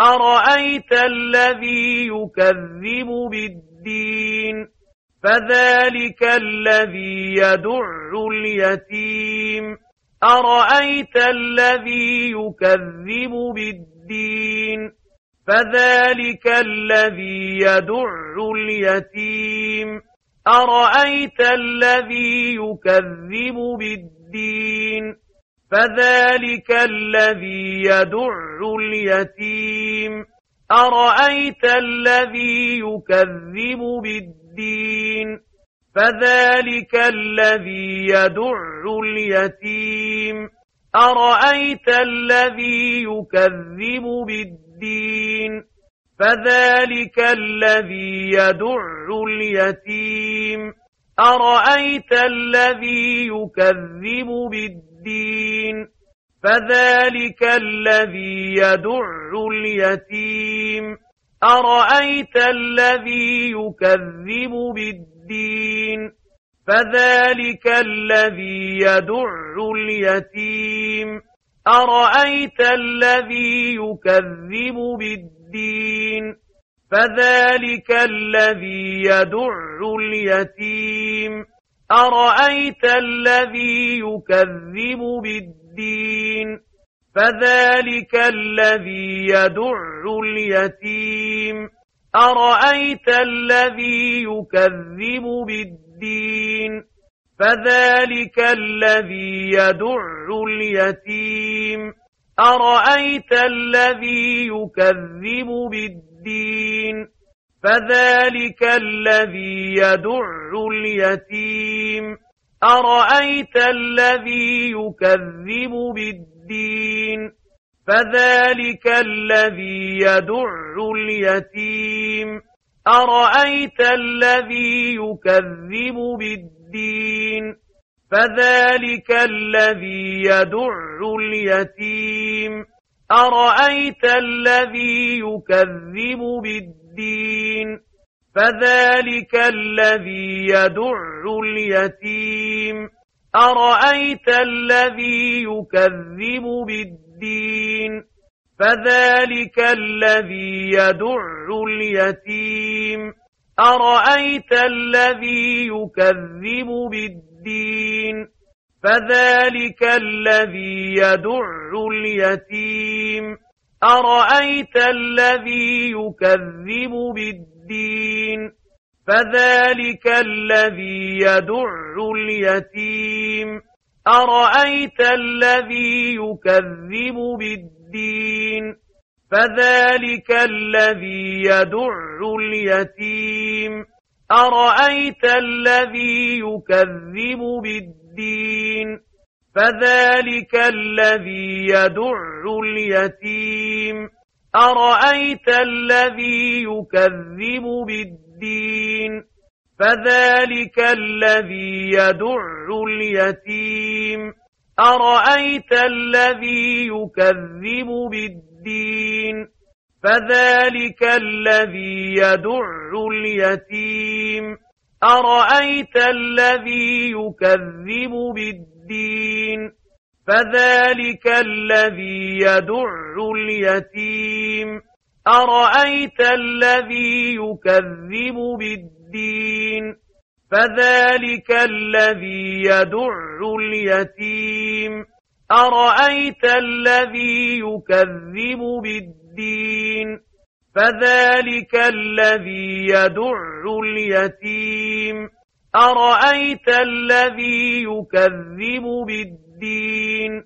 أرأيت الذي يكذب بالدين فذلك الذي يدع اليتيم أرأيت الذي يكذب بالدين فذلك الذي يدع اليتيم أرأيت الذي يكذب بالدين فذلك الذي يدع اليتيم أرأيت الذي يكذب بالدين فذلك الذي يدع اليتيم أرأيت الذي يكذب بالدين فذلك الذي يدع اليتيم أرأيت الذي يكذب بالدين فذلك الذي يدع اليتيم. أرأيت الذي يكذب بالدين؟ فذلك الذي يدع اليتيم. أرأيت الذي يكذب بالدين؟ فذلك الذي يدع اليتيم. أرأيت الذي يكذب بالدين؟ فذلك الذي يدع اليتيم. أرأيت الذي يكذب بالدين؟ فذلك الذي يدع اليتيم. أرأيت الذي يكذب بالدين؟ فذلك الذي يدع اليتيم. أرأيت الذي يكذب بالدين؟ فذلك الذي يدع اليتيم. أرأيت الذي يكذب بالدين؟ فذلك الذي يدع اليتيم. أرأيت الذي يكذب بالدين؟ فذلك الذي يدع اليتيم. أرأيت الذي يكذب بالدين؟ فذلك الذي يدع اليتيم. أرأيت الذي يكذب بالدين؟ فذلك الذي يدع اليتيم. أرأيت الذي يكذب بالدين فذلك الذي يدع اليتيم أرأيت الذي يكذب بالدين فذلك الذي يدع اليتيم أرأيت الذي يكذب بالدين فذلك الذي يدع اليتيم. أرأيت الذي يكذب بالدين؟ فذلك الذي يدع اليتيم. أرأيت الذي يكذب بالدين؟ فذلك الذي يدع اليتيم. أرأيت الذي يكذب بالدين؟ فذلك الذي يدع اليتيم. أرأيت الذي يكذب بالدين؟ فذلك الذي يدع اليتيم. أرأيت الذي يكذب بالدين؟ فذلك الذي يدع اليتيم. أرأيت الذي يكذب بالدين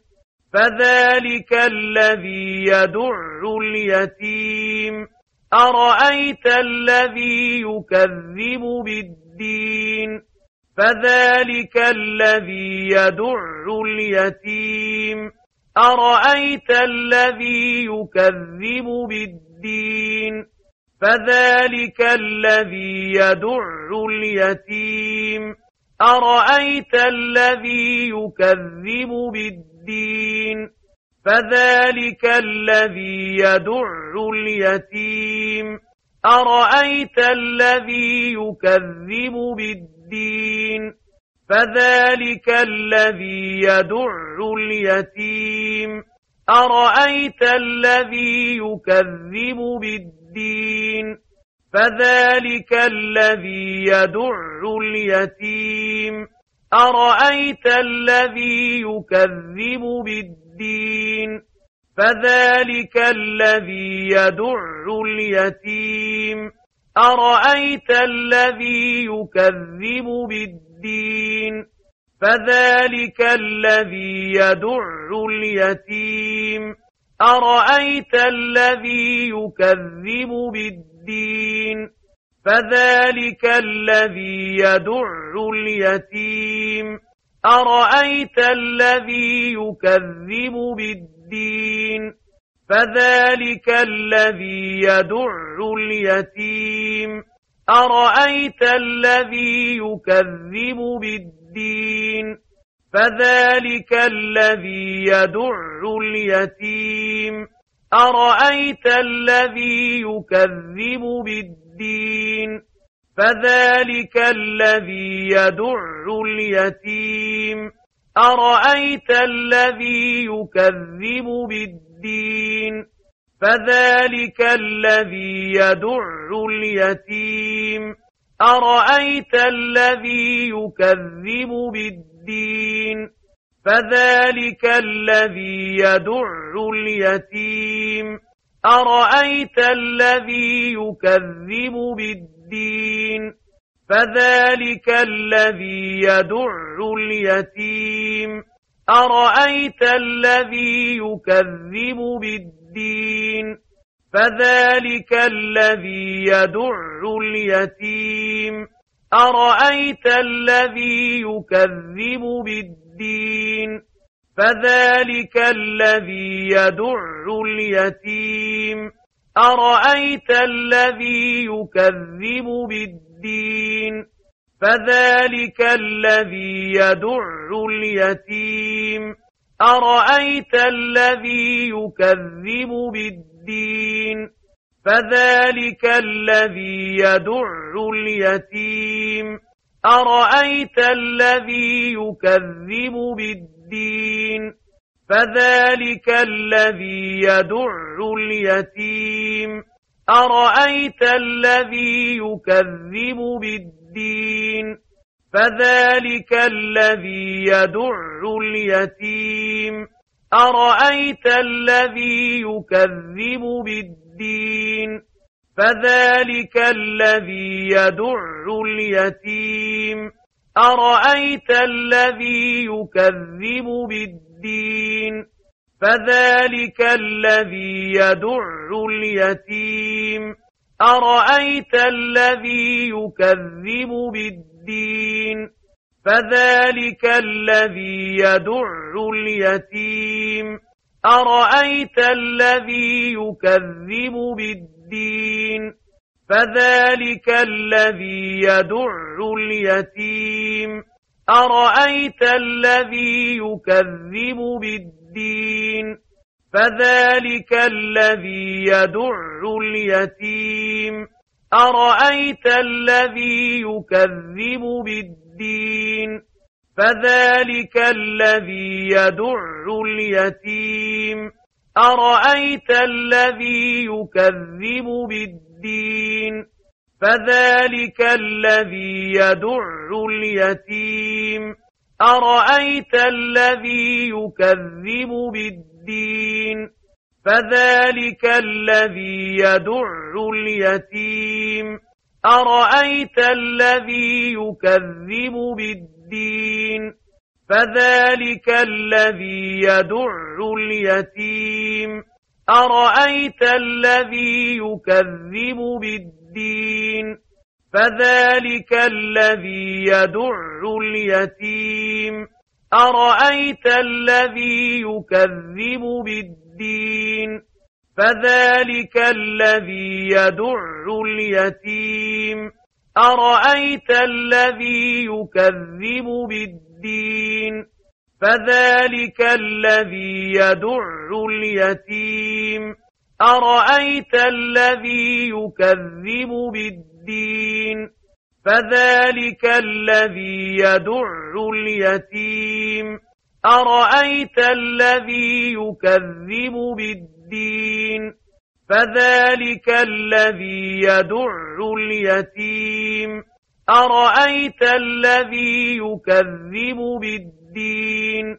فذلك الذي يدع اليتيم أرأيت الذي يكذب بالدين فذلك الذي يدع اليتيم أرأيت الذي يكذب بالدين فذلك الذي يدع اليتيم. أرأيت الذي يكذب بالدين؟ فذلك الذي يدع اليتيم. أرأيت الذي يكذب بالدين؟ فذلك الذي يدع اليتيم. أرأيت الذي يكذب بالدين؟ فذلك الذي يدع اليتيم. أرأيت الذي يكذب بالدين؟ فذلك الذي يدع اليتيم. أرأيت الذي يكذب بالدين؟ فذلك الذي يدع اليتيم. أرأيت الذي يكذب بالدين؟ فذلك الذي يدع اليتيم. أرأيت الذي يكذب بالدين؟ فذلك الذي يدع اليتيم. أرأيت الذي يكذب بالدين؟ فذلك الذي يدع اليتيم. أرأيت الذي يكذب بالدين؟ فذلك الذي يدع اليتيم. أرأيت الذي يكذب بالدين؟ فذلك الذي يدع اليتيم. أرأيت الذي يكذب بالدين؟ فذلك الذي يدع اليتيم. أرأيت الذي يكذب بالدين؟ فذلك الذي يدع اليتيم. أرأيت الذي يكذب بالدين؟ فذلك الذي يدع اليتيم. أرأيت الذي يكذب بالدين فذلك الذي يدع اليتيم أرأيت الذي يكذب بالدين فذلك الذي يدع اليتيم أرأيت الذي يكذب بالدين فذلك الذي يدع اليتيم أرأيت الذي يكذب بالدين فذلك الذي يدع اليتيم أرأيت الذي يكذب بالدين فذلك الذي يدع اليتيم أرأيت الذي يكذب بالدين فذلك الذي يدع اليتيم. أرأيت الذي يكذب بالدين؟ فذلك الذي يدع اليتيم. أرأيت الذي يكذب بالدين؟ فذلك الذي يدع اليتيم. أرأيت الذي يكذب بالدين؟ فذلك الذي يدع اليتيم. أرأيت الذي يكذب بالدين؟ فذلك الذي يدع اليتيم. أرأيت الذي يكذب بالدين؟ فذلك الذي يدع اليتيم. أرأيت الذي يكذب بالدين؟ فذلك الذي يدع اليتيم. أرأيت الذي يكذب بالدين؟ فذلك الذي يدع اليتيم. أرأيت الذي يكذب بالدين؟ فذلك الذي يدع اليتيم. أرأيت الذي يكذب بالدين؟ فذلك الذي يدع اليتيم. أرأيت الذي يكذب بالدين؟ فذلك الذي يدع اليتيم. أرأيت الذي يكذب بالدين فذلك الذي يدع اليتيم أرأيت الذي يكذب بالدين فذلك الذي يدع اليتيم أرأيت الذي يكذب بالدين فذلك الذي يدع اليتيم. أرأيت الذي يكذب بالدين؟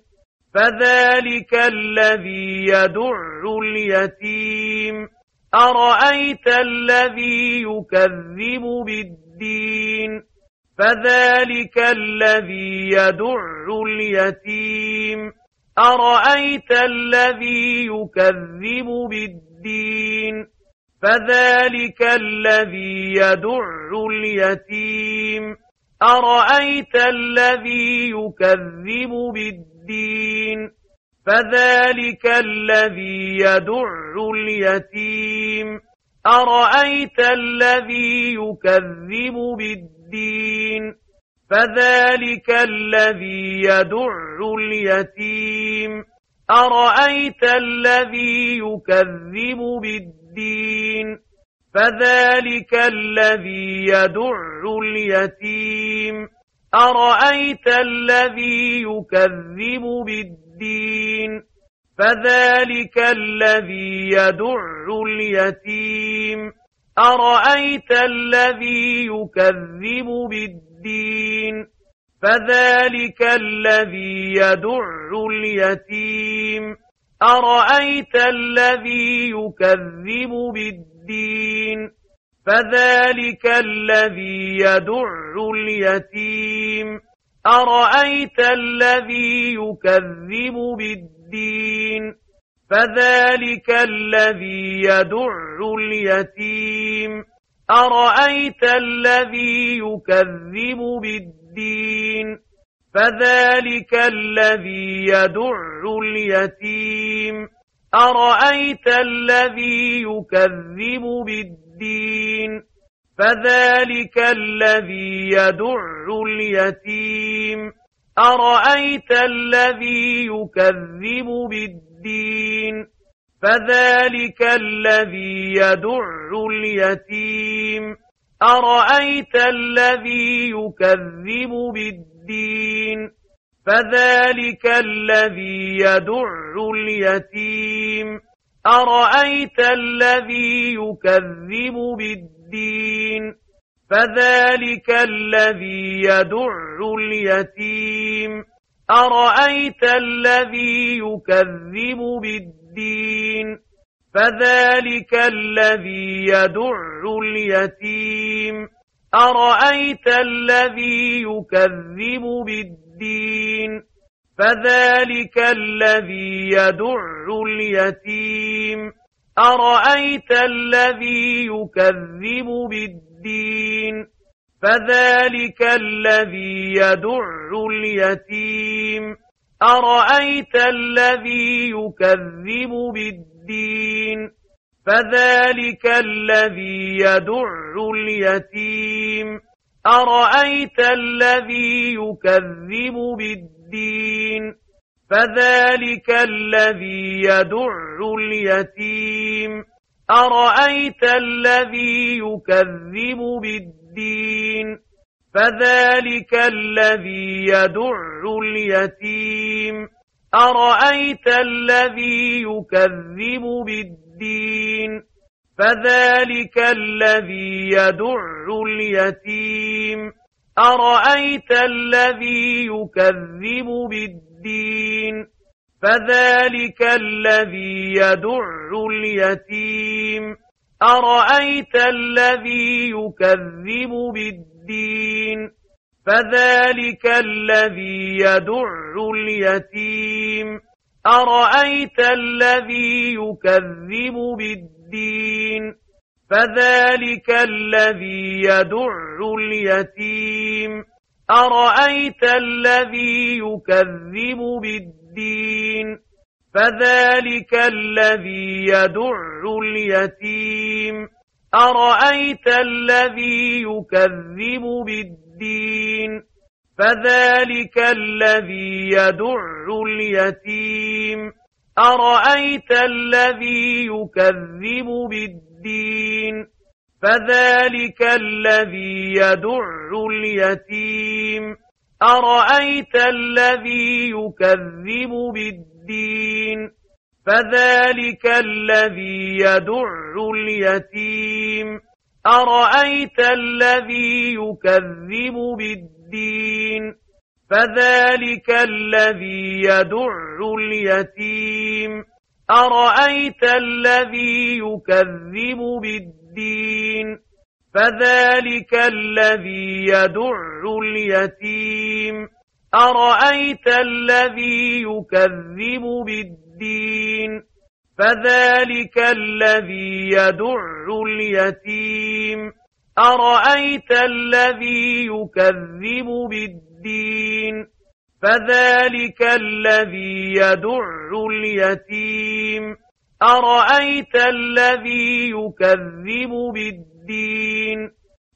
فذلك الذي يدع اليتيم. أرأيت الذي يكذب بالدين؟ فذلك الذي يدع اليتيم. أرأيت الذي يكذب بالدين؟ فذلك الذي يدع اليتيم. أرأيت الذي يكذب بالدين؟ فذلك الذي يدع اليتيم. أرأيت الذي يكذب بالدين؟ فذلك الذي يدع اليتيم. أرأيت الذي يكذب بالدين فذلك الذي يدع اليتيم أرأيت الذي يكذب بالدين فذلك الذي يدع اليتيم أرأيت الذي يكذب بالدين فذلك الذي يدع اليتيم. أرأيت الذي يكذب بالدين؟ فذلك الذي يدع اليتيم. أرأيت الذي يكذب بالدين؟ فذلك الذي يدع اليتيم. أرأيت الذي يكذب بالدين؟ فذلك الذي يدع اليتيم. أرأيت الذي يكذب بالدين؟ فذلك الذي يدع اليتيم. أرأيت الذي يكذب بالدين؟ فذلك الذي يدع اليتيم. أرأيت الذي يكذب بالدين؟ فذلك الذي يدع اليتيم. أرأيت الذي يكذب بالدين؟ فذلك الذي يدع اليتيم. أرأيت الذي يكذب بالدين؟ فذلك الذي يدع اليتيم. أرأيت الذي يكذب بالدين؟ فذلك الذي يدع اليتيم. أرأيت الذي يكذب بالدين؟ فذلك الذي يدع اليتيم. أرأيت الذي يكذب بالدين؟ فذلك الذي يدع اليتيم. أرأيت الذي يكذب بالدين؟ فذلك الذي يدع اليتيم. أرأيت الذي يكذب بالدين؟ فذلك الذي يدع اليتيم. أرأيت الذي يكذب بالدين فذلك الذي يدع اليتيم أرأيت الذي يكذب بالدين فذلك الذي يدع اليتيم أرأيت الذي يكذب بالدين فذلك الذي يدع اليتيم أرأيت الذي يكذب بالدين فذلك الذي يدع اليتيم أرأيت الذي يكذب بالدين فذلك الذي يدع اليتيم أرأيت الذي يكذب بالدين فذلك الذي يدع اليتيم. أرأيت الذي يكذب بالدين؟ فذلك الذي يدع اليتيم. أرأيت الذي يكذب بالدين؟ فذلك الذي يدع اليتيم. أرأيت الذي يكذب بالدين؟ فذلك الذي يدع اليتيم. أرأيت الذي يكذب بالدين؟ فذلك الذي يدع اليتيم. أرأيت الذي يكذب بالدين؟ فذلك الذي يدع اليتيم. أرأيت الذي يكذب بالدين؟ فذلك الذي يدع اليتيم. أرأيت الذي يكذب بالدين؟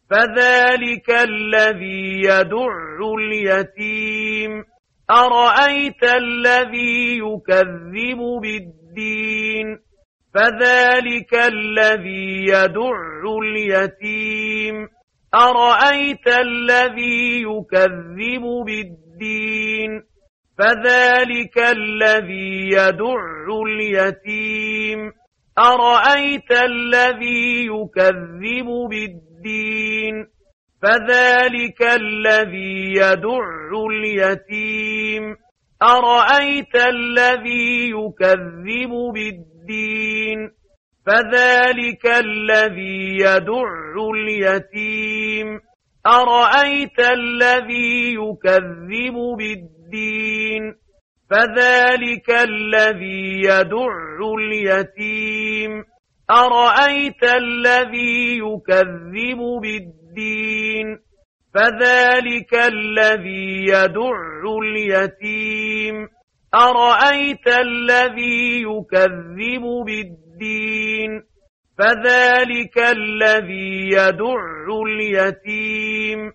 فذلك الذي يدع اليتيم. أرأيت الذي يكذب بالدين؟ فذلك الذي يدع اليتيم. أرأيت الذي يكذب بالدين؟ فذلك الذي يدع اليتيم. أرأيت الذي يكذب بالدين؟ فذلك الذي يدع اليتيم. أرأيت الذي يكذب بالدين فذلك الذي يدع اليتيم أرأيت الذي يكذب بالدين فذلك الذي يدع اليتيم أرأيت الذي يكذب بالدين فذلك الذي يدع اليتيم. أرأيت الذي يكذب بالدين؟ فذلك الذي يدع اليتيم.